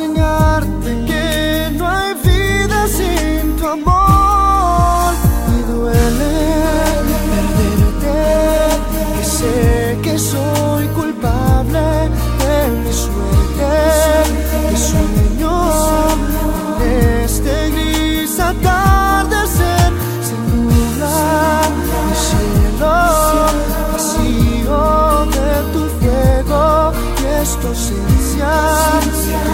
enseñarte que no hay vida sin tu amor. Me duele perderte, que sé que soy culpable de mi suerte, que sueño en este gris atardecer se nubla mi cielo vacío de tu fuego y es tu.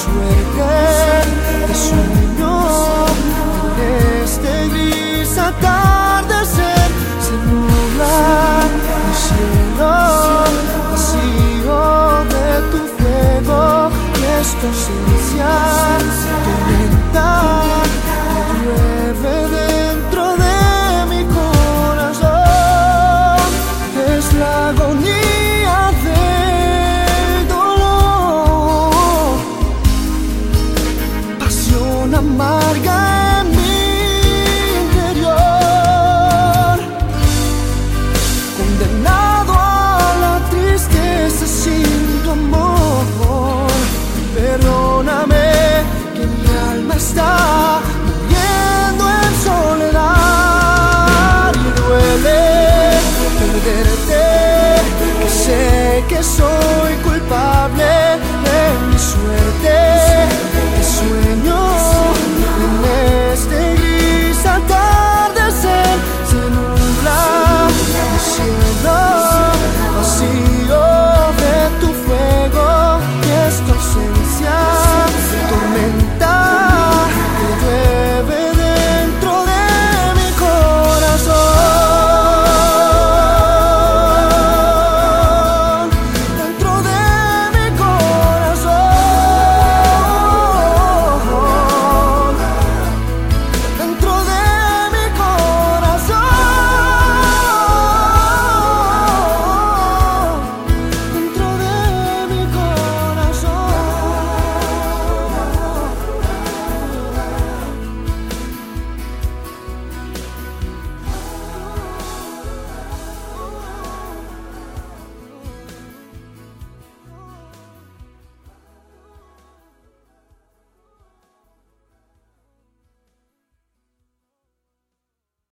swear to